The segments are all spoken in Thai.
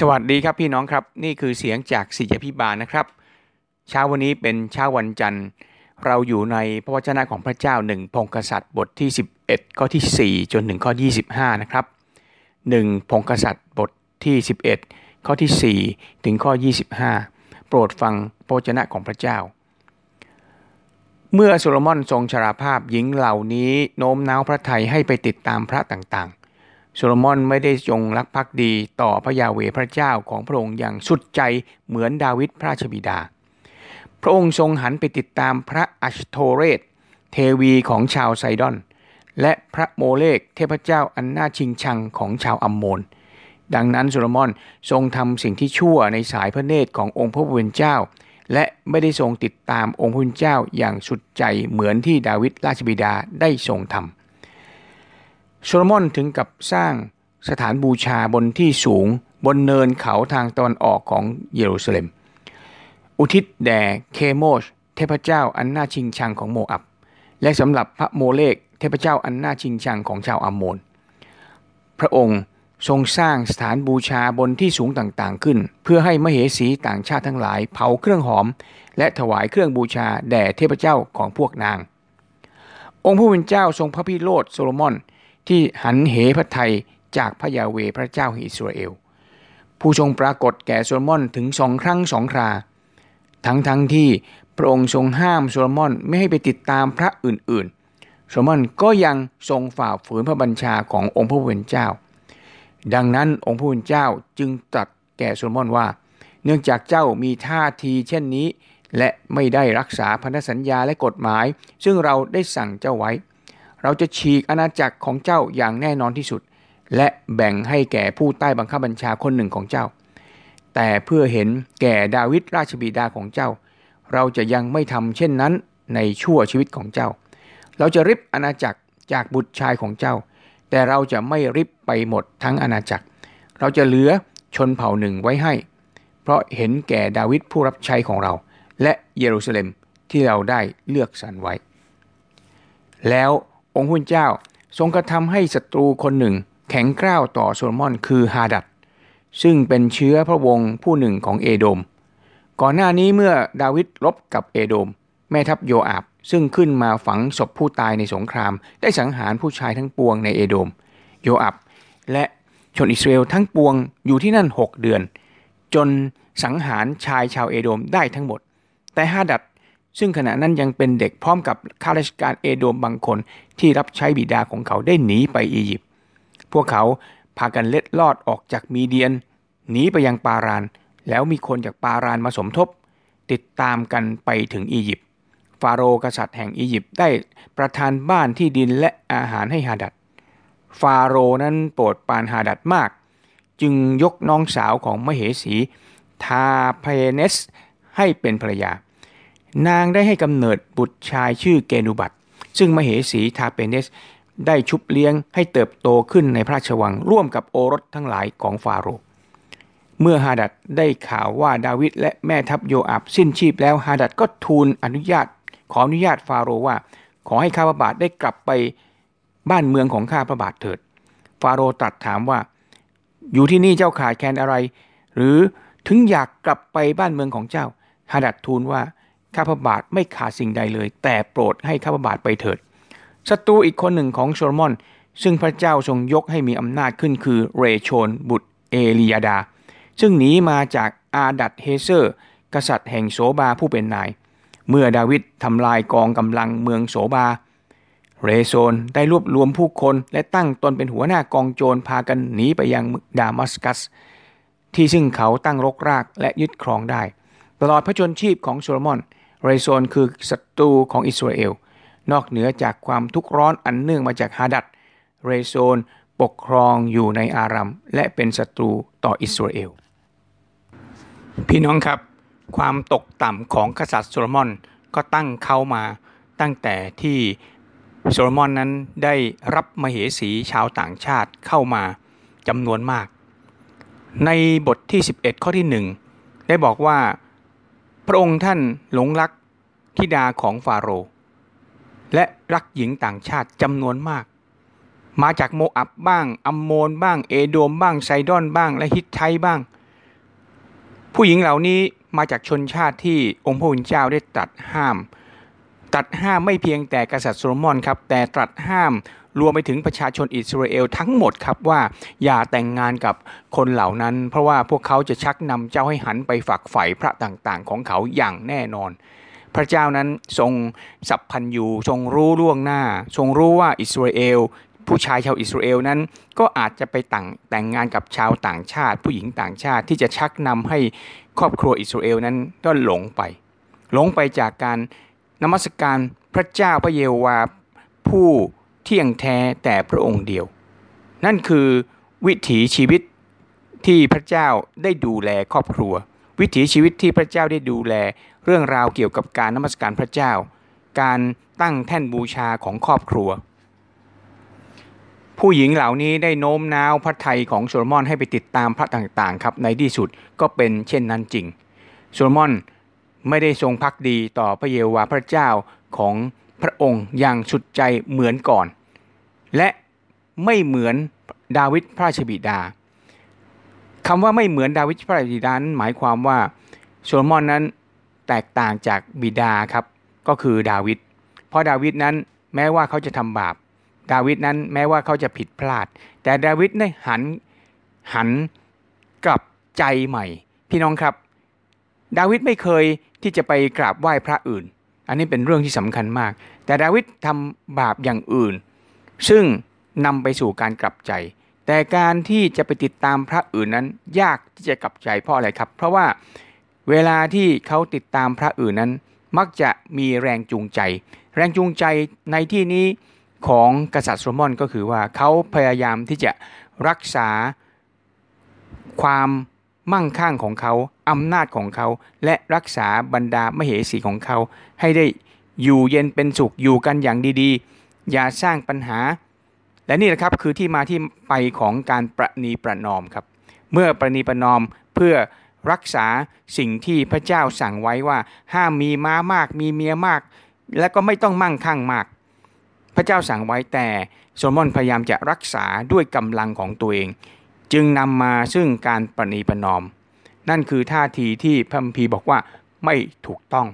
สวัสดีครับพี่น้องครับนี่คือเสียงจากสิจพิบาลนะครับ เช้าวันนี้เป็นเช้าวันจันทร์ เราอยู่ในพระวจนะของพระเจ้าหนึ่งพงกษัตริย์บทที่ 11 ข้อที่ 4 จนถึงข้อ 25 นะครับหนึ่งพงกษัตริย์บทที่ 11 ข้อที่ 4 ถึงข้อ 25 โปรดฟังพระวจนะของพระเจ้า เมื่อโซโลมอนทรงชราภาพหญิงเหล่านี้โน้มน้าวพระไทยให้ไปติดตามพระต่างๆ โซโลมอนไม่ได้จงรักภักดีต่อพระยาห์เวห์พระเจ้าของพระองค์อย่างสุดใจเหมือนดาวิดพระราชบิดา พระองค์ทรงหันไปติดตามพระอัชโทเรทเทวีของชาวไซดอน และพระโมเลคเทพเจ้าอันน่าชิงชังของชาวอัมโมน ดังนั้นโซโลมอนทรงทำสิ่งที่ชั่วในสายพระเนตรขององค์พระผู้เป็นเจ้า และไม่ได้ทรงติดตามองค์พระผู้เป็นเจ้าอย่างสุดใจเหมือนที่ดาวิดราชบิดาได้ทรงทำ โซโลมอนถึงกับสร้างสถานบูชาบนที่สูงบนเนินเขาทางตอนออกของเยรูซาเล็ม อุทิศแด่เคโมช เทพเจ้าอันน่าชิงชังของโมอับ และสำหรับพระโมเลกเทพเจ้าอันน่าชิงชังของชาวอัมโมน พระองค์ทรงสร้างสถานบูชาบนที่สูงต่างๆขึ้น เพื่อให้มเหสีต่างชาติทั้งหลายเผาเครื่องหอม และถวายเครื่องบูชาแด่เทพเจ้าของพวกนาง องค์ผู้เป็นเจ้าทรงพระพิโรธโซโลมอน ที่หันเหพระทัยจากพระยาห์เวห์พระเจ้าอิสราเอล ผู้ทรงปรากฏแก่โซโลมอนถึงสองครั้งสองครา ทั้งทั้งที่พระองค์ทรงห้ามโซโลมอนไม่ให้ไปติดตามพระอื่นๆ โซโลมอนก็ยังทรงฝ่าฝืนพระบัญชาขององค์พระผู้เป็นเจ้า ดังนั้นองค์พระผู้เป็นเจ้าจึงตรัสแก่โซโลมอนว่า เนื่องจากเจ้ามีท่าทีเช่นนี้ และไม่ได้รักษาพันธสัญญาและกฎหมาย ซึ่งเราได้สั่งเจ้าไว้ เราจะฉีกอาณาจักรของเจ้าอย่างแน่นอนที่สุด และแบ่งให้แก่ผู้ใต้บังคับบัญชาคนหนึ่งของเจ้า แต่เพื่อเห็นแก่ดาวิดราชบิดาของเจ้า เราจะยังไม่ทำเช่นนั้นในชั่วชีวิตของเจ้า เราจะริบอาณาจักรจากบุตรชายของเจ้า แต่เราจะไม่ริบไปหมดทั้งอาณาจักร เราจะเหลือชนเผ่าหนึ่งไว้ให้ เพราะเห็นแก่ดาวิดผู้รับใช้ของเรา และเยรูซาเล็มที่เราได้เลือกสรรไว้ แล้ว องค์พระเจ้าทรงกระทำให้ศัตรูคนหนึ่ง แข็งกร้าวต่อโซโลมอนคือฮาดัดซึ่งเป็นเชื้อพระวงศ์ผู้หนึ่งของเอโดม ก่อนหน้านี้เมื่อดาวิดรบกับเอโดม แม่ทัพโยอาบซึ่งขึ้นมาฝังศพผู้ตายในสงคราม ได้สังหารผู้ชายทั้งปวงในเอโดม โยอับและชนอิสราเอลทั้งปวงอยู่ที่นั่น 6 เดือน จนสังหารชายชาวเอโดมได้ทั้งหมด แต่ฮาดัด ซึ่งขณะนั้นยังเป็นเด็กพร้อมกับข้าราชการเอโดมบางคนที่รับใช้บิดาของเขาได้หนีไปอียิปต์ พวกเขาพากันเล็ดลอดออกจากมีเดียนหนีไปยังปาราน แล้วมีคนจากปารานมาสมทบ ติดตามกันไปถึงอียิปต์ฟาโรห์กษัตริย์แห่งอียิปต์ได้ประทานบ้านที่ดินและอาหารให้ฮาดัดฟาโรห์นั้นโปรดปานฮาดัดมาก จึงยกน้องสาวของมเหสีทาเพเนสให้เป็นภรรยา นางได้ให้กำเนิดบุตรชายชื่อเกนูบัตซึ่งมเหสีทาเปเนสได้ชุบเลี้ยงให้เติบโตขึ้นในพระราชวังร่วมกับโอรสทั้งหลายของฟาโรห์เมื่อฮาดัดได้ข่าวว่าดาวิดและแม่ทัพโยอาบสิ้นชีพแล้วฮาดัดก็ทูลอนุญาต ขออนุญาตฟาโรห์ว่า ขอให้ข้าพระบาทได้กลับไปบ้านเมืองของข้าพระบาทเถิด ฟาโรห์ตรัสถามว่า อยู่ที่นี่เจ้าขาดแคลนอะไร หรือถึงอยากกลับไปบ้านเมืองของเจ้าฮาดัดทูลว่า ข้าพบาทไม่ขาดสิ่งใดเลย แต่โปรดให้ข้าพบาทไปเถิดศัตรูอีกคนหนึ่งของโซโลมอน ซึ่งพระเจ้าทรงยกให้มีอำนาจขึ้นคือเรโซน บุตรเอลียดา ซึ่งหนีมาจากฮาดัดเอเซอร์ กษัตริย์แห่งโสบาผู้เป็นนาย เมื่อดาวิดทำลายกองกำลังเมืองโสบา เรโซนได้รวบรวมผู้คนและตั้งตนเป็นหัวหน้ากองโจรพากันหนีไปยังดามัสกัส ที่ซึ่งเขาตั้งรกรากและยึดครองได้ ตลอดพระชนชีพของโซโลมอน เรโซนคือศัตรูของอิสราเอล นอกเหนือจากความทุกข์ร้อนอันเนื่องมาจากฮาดัดเรโซนปกครองอยู่ในอารัมและเป็นศัตรูต่ออิสราเอล พี่น้องครับ ความตกต่ำของกษัตริย์โซโลมอนก็ตั้งเข้ามาตั้งแต่ที่โซโลมอนนั้นได้รับมเหสีชาวต่างชาติเข้ามาจำนวนมาก ในบทที่ 11 ข้อที่ 1 ได้บอกว่า พระองค์ท่านหลงรักธิดาของฟาโรห์และรักหญิงต่างชาติจำนวนมาก มาจากโมอับบ้างอัมโมนบ้าง เอโดมบ้างไซดอนบ้าง และฮิตไทบ้าง ผู้หญิงเหล่านี้มาจากชนชาติที่องค์พระผู้เป็นเจ้าได้ตรัสห้าม ตรัสห้ามไม่เพียงแต่กษัตริย์โซโลมอนครับ แต่ตรัสห้าม รวมไปถึงประชาชนอิสราเอลทั้งหมดครับว่าอย่าแต่งงานกับคนเหล่านั้น เพราะว่าพวกเขาจะชักนำเจ้าให้หันไปฝักใฝ่พระต่างๆ ของเขาอย่างแน่นอน พระเจ้านั้นทรงสัพพันยูทรงรู้ล่วงหน้า ทรงรู้ว่าอิสราเอลผู้ชายชาวอิสราเอลนั้นก็อาจจะไปแต่งแต่งงานกับชาวต่างชาติ ผู้หญิงต่างชาติที่จะชักนำให้ครอบครัวอิสราเอลนั้นก็หลงไป หลงไปจากการนมัสการพระเจ้าพระเยโฮวาผู้ เที่ยงแท้แต่พระองค์เดียว นั่นคือวิถีชีวิตที่พระเจ้าได้ดูแลครอบครัว วิถีชีวิตที่พระเจ้าได้ดูแล เรื่องราวเกี่ยวกับการนมัสการพระเจ้า การตั้งแท่นบูชาของครอบครัว ผู้หญิงเหล่านี้ได้โน้มน้าวพระไทยของโซโลมอนให้ไปติดตามพระต่างๆ ครับในที่สุดก็เป็นเช่นนั้นจริงโซโลมอนไม่ได้ทรงพักดีต่อพระเยโวาห์พระเจ้าของ พระองค์อย่างสุดใจเหมือนก่อน และไม่เหมือนดาวิดพระราชบิดาคำว่าไม่เหมือนดาวิดพระราชบิดานั้นหมายความว่าโซโลมอนนั้นแตกต่างจากบิดาครับก็คือดาวิดเพราะดาวิดนั้นแม้ว่าเขาจะทำบาป ดาวิดนั้นแม้ว่าเขาจะผิดพลาด แต่ดาวิดได้หันหันกลับใจใหม่ พี่น้องครับ ดาวิดไม่เคยที่จะไปกราบไหว้พระอื่น อันนี้เป็นเรื่องที่สำคัญมาก แต่ดาวิดทำบาปอย่างอื่น ซึ่งนำไปสู่การกลับใจ แต่การที่จะไปติดตามพระอื่นนั้น ยากที่จะกลับใจเพราะอะไรครับ เพราะว่าเวลาที่เขาติดตามพระอื่นนั้น มักจะมีแรงจูงใจ แรงจูงใจในที่นี้ของกษัตริย์โซโลมอนก็คือว่าเขาพยายามที่จะรักษาความมั่งคั่งของเขา อำนาจของเขา และรักษาบรรดามเหสีของเขา ให้ได้อยู่เย็นเป็นสุขอยู่กันอย่างดีๆ อย่าสร้างปัญหา และนี่แหละครับคือที่มาที่ไปของการประนีประนอมครับ เมื่อประนีประนอมเพื่อรักษาสิ่งที่พระเจ้าสั่งไว้ว่า ห้ามมีม้ามาก มีเมียมาก และก็ไม่ต้องมั่งคั่งมาก พระเจ้าสั่งไว้แต่โซโลมอนพยายามจะรักษาด้วยกำลังของตัวเอง จึงนำมาซึ่งการประนีประนอม นั่นคือท่าทีที่พระคัมภีร์บอกว่าไม่ถูกต้อง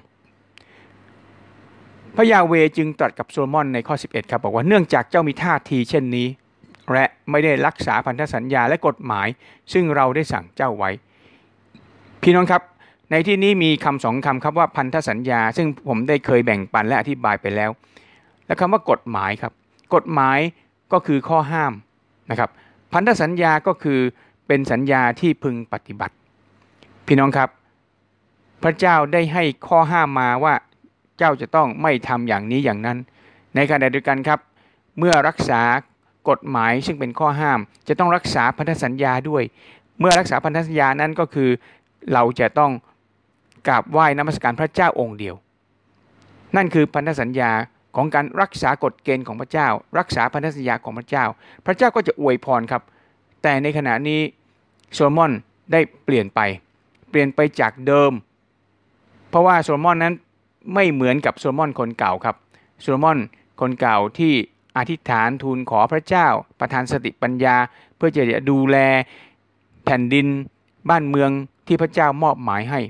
พระยาห์เวห์จึงตรัสกับโซโลมอนในข้อ 11 ครับบอกว่าเนื่องจากเจ้ามีท่าทีเช่นนี้ และไม่ได้รักษาพันธสัญญาและกฎหมาย ซึ่งเราได้สั่งเจ้าไว้ พี่น้องครับ ในที่นี้มีคำสองคำครับว่าพันธสัญญา ซึ่งผมได้เคยแบ่งปันและอธิบายไปแล้ว และคำว่ากฎหมายครับ กฎหมายก็คือข้อห้ามนะครับ พันธสัญญาก็คือเป็นสัญญาที่พึงปฏิบัติ พี่น้องครับ พระเจ้าได้ให้ข้อห้ามมาว่าเจ้าจะต้องไม่ทำอย่างนี้อย่างนั้น ในขณะเดียวกันครับ เมื่อรักษากฎหมายซึ่งเป็นข้อห้าม จะต้องรักษาพันธสัญญาด้วย เมื่อรักษาพันธสัญญานั้นก็คือ เราจะต้องกราบไหว้นมัสการพระเจ้าองค์เดียว นั่นคือพันธสัญญาของการรักษากฎเกณฑ์ของพระเจ้า รักษาพันธสัญญาของพระเจ้า พระเจ้าก็จะอวยพรครับ แต่ในขณะนี้โซโลมอนได้เปลี่ยนไป เปลี่ยนไปจากเดิม เพราะว่าโซโลมอนนั้นไม่เหมือนกับโซโลมอนคนเก่าครับโซโลมอนคนเก่าที่อธิษฐานทูลขอพระเจ้า ประทานสติปัญญา เพื่อจะดูแลแผ่นดินบ้านเมืองที่พระเจ้ามอบหมายให้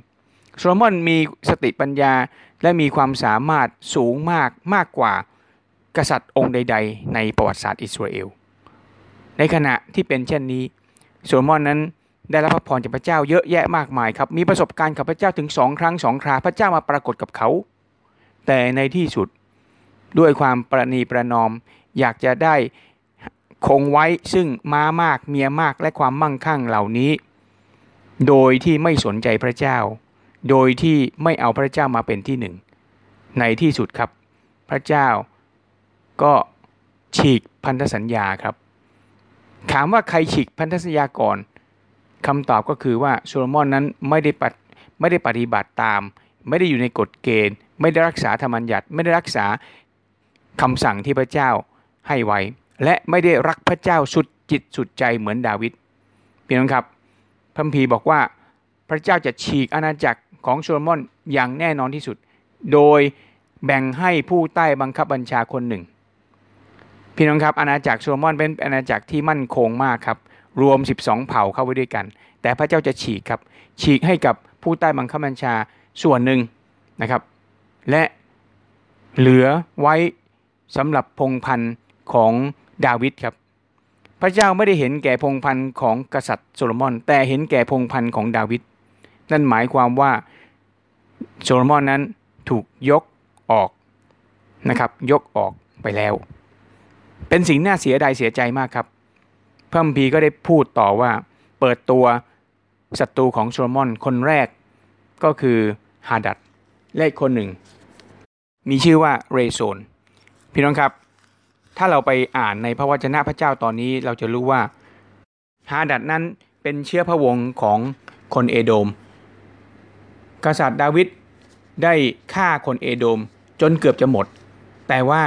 โซโลมอนมีสติปัญญาและมีความสามารถสูงมากมากกว่ากษัตริย์องค์ใด ๆ ในประวัติศาสตร์อิสราเอล ในขณะที่เป็นเช่นนี้โซโลมอนนั้น ได้รับพระพรจากพระเจ้าเยอะแยะมากมายครับ มีประสบการณ์กับพระเจ้าถึงสองครั้งสองคราพระเจ้ามาปรากฏกับเขา แต่ในที่สุดด้วยความประนีประนอม อยากจะได้คงไว้ซึ่งม้ามากเมียมากและความมั่งคั่งเหล่านี้ โดยที่ไม่สนใจพระเจ้า โดยที่ไม่เอาพระเจ้ามาเป็นที่หนึ่ง ในที่สุดครับ พระเจ้าก็ฉีกพันธสัญญาครับ ถามว่าใครฉีกพันธสัญญาก่อน คำตอบก็คือว่าโซโลมอนนั้นไม่ได้ปไม่ได้ปฏิบัติตาม ไม่ได้อยู่ในกฎเกณฑ์ ไม่ได้รักษาธรรมัญญัติ ไม่ได้รักษาคำสั่งที่พระเจ้าให้ไว้ และไม่ได้รักพระเจ้าสุดจิตสุดใจเหมือนดาวิดพี่น้องครับพระพีบอกว่าพระเจ้าจะฉีกอาณาจักรของโซโลมอนอย่างแน่นอนที่สุด โดยแบ่งให้ผู้ใต้บังคับบัญชาคนหนึ่ง พี่น้องครับอาณาจักรโซโลมอนเป็นอาณาจักรที่มั่นคงมากครับ รวม 12 เผ่าเข้าไว้ด้วยกัน แต่พระเจ้าจะฉีกครับ ฉีกให้กับผู้ใต้บังคับบัญชาส่วนหนึ่งนะครับ และเหลือไว้สำหรับพงพันธ์ของดาวิดครับ พระเจ้าไม่ได้เห็นแก่พงพันธ์ของกษัตริย์โซโลมอน แต่เห็นแก่พงพันธ์ของดาวิดนั่นหมายความว่าโซโลมอนนั้นถูกยกออกนะครับ ยกออกไปแล้ว เป็นสิ่งน่าเสียดายเสียใจมากครับ พระมพีก็ได้พูดต่อว่า เปิดตัวศัตรูของโซโลมอนคนแรกก็คือฮาดัดและคนหนึ่ง มีชื่อว่าเรโซนพี่น้องครับถ้าเราไปอ่านในพระวจนะพระเจ้าตอนนี้เราจะรู้ว่าฮาดัดนั้นเป็นเชื้อพระวงศ์ของคนเอโดม กษัตริย์ดาวิดได้ฆ่าคนเอโดมจนเกือบจะหมด แต่ว่า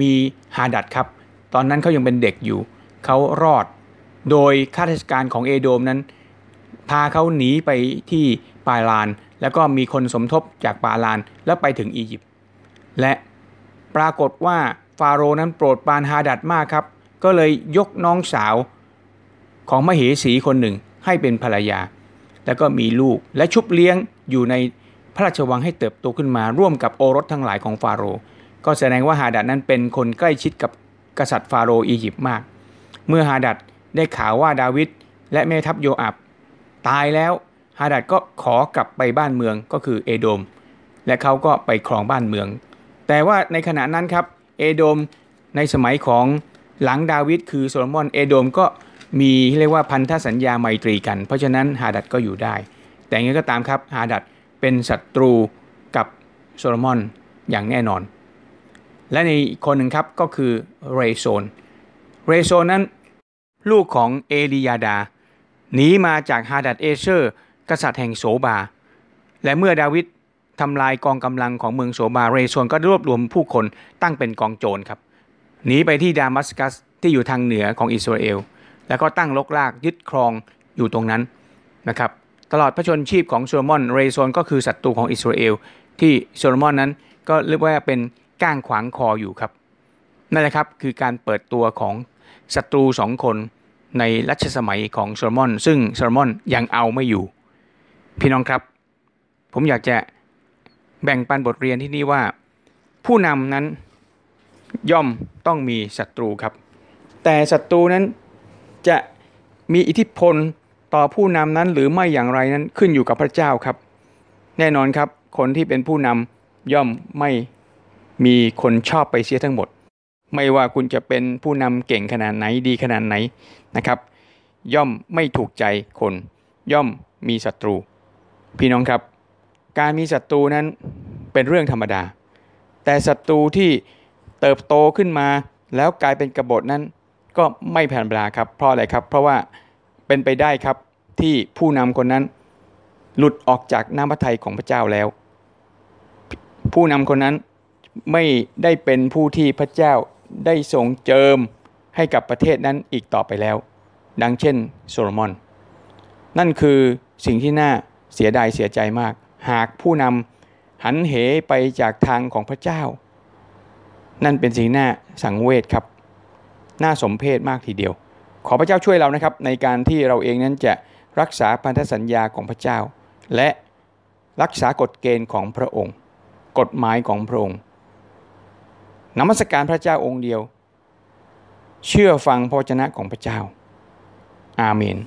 มีฮาดัดครับ ตอนนั้นเขายังเป็นเด็กอยู่ เขารอด โดยข้าราชการของเอโดมนั้น พาเขาหนีไปที่ปาลาน แล้วก็มีคนสมทบจากปาลานแล้วไปถึงอียิปต์และปรากฏว่าฟาโรห์นั้นโปรดปานฮาดัดมากครับ ก็เลยยกน้องสาวของมเหสีคนหนึ่งให้เป็นภรรยา แล้วก็มีลูกและชุบเลี้ยงอยู่ในพระราชวังให้เติบโตขึ้นมาร่วมกับโอรสทั้งหลายของฟาโรห์ก็แสดงว่าฮาดัดนั้นเป็นคนใกล้ชิดกับกษัตริย์ฟาโรห์อียิปต์มาก เมื่อฮาดัด ได้ข่าวว่าดาวิดและแม่ทัพโยอับ ตายแล้วฮาดัดก็ขอกลับไปบ้านเมืองก็คือเอโดม และเขาก็ไปครองบ้านเมือง แต่ว่าในขณะนั้นครับเอโดมในสมัยของหลังดาวิดคือโซโลมอนเอโดมก็มีเรียกว่าพันธสัญญาไมตรีกัน เพราะฉะนั้นฮาดัดก็อยู่ได้ แต่ยังไงก็ตามครับฮาดัดเป็นศัตรูกับโซโลมอนอย่างแน่นอน และในอีกคนหนึ่งครับก็คือเรโซน เรโซนนั้น ลูกของเอลียาดา หนีมาจากฮาดัดเอเซอร์ กษัตริย์แห่งโสบา และเมื่อดาวิดทำลายกองกำลังของเมืองโสบาเรโซนก็รวบรวมผู้คนตั้งเป็นกองโจรครับหนีไปที่ดามัสกัสที่อยู่ทางเหนือของอิสราเอล แล้วก็ตั้งรกรากยึดครองอยู่ตรงนั้นนะครับตลอดพระชนชีพของโซโลมอนเรโซนก็คือศัตรูของอิสราเอล ที่โซโลมอนนั้นก็เรียกว่าเป็นก้างขวางคออยู่ครับนั่นแหละครับคือการเปิดตัวของ ศัตรูสองคนในรัชสมัยของโซโลมอน ซึ่งโซโลมอนยังเอาไม่อยู่ พี่น้องครับ ผมอยากจะแบ่งปันบทเรียนที่นี่ว่า ผู้นำนั้นย่อมต้องมีศัตรูครับ แต่ศัตรูนั้นจะมีอิทธิพลต่อผู้นำนั้นหรือไม่อย่างไรนั้นขึ้นอยู่กับพระเจ้าครับ แน่นอนครับ คนที่เป็นผู้นำย่อมไม่มีคนชอบไปเสียทั้งหมด ไม่ว่าคุณจะเป็นผู้นำเก่งขนาดไหนดีขนาดไหนนะครับ ย่อมไม่ถูกใจคน ย่อมมีศัตรู พี่น้องครับ การมีศัตรูนั้นเป็นเรื่องธรรมดา แต่ศัตรูที่เติบโตขึ้นมา แล้วกลายเป็นกบฏนั้น ก็ไม่แผ่นปลาครับเพราะอะไรครับ เพราะว่าเป็นไปได้ครับที่ผู้นำคนนั้น หลุดออกจากน้ำพระทัยของพระเจ้าแล้ว ผู้นำคนนั้นไม่ได้เป็นผู้ที่พระเจ้า ได้ทรงเจิมให้กับประเทศนั้นอีกต่อไปแล้ว ดังเช่นโซโลมอน นั่นคือสิ่งที่น่าเสียดายเสียใจมาก หากผู้นำหันเหไปจากทางของพระเจ้า นั่นเป็นสิ่งน่าสังเวชครับ น่าสมเพชมากทีเดียว ขอพระเจ้าช่วยเรานะครับ ในการที่เราเองนั้นจะรักษาพันธสัญญาของพระเจ้า และรักษากฎเกณฑ์ของพระองค์ กฎหมายของพระองค์ นมัสการพระเจ้าองค์เดียว เชื่อฟังพระวจนะของพระเจ้า อาเมน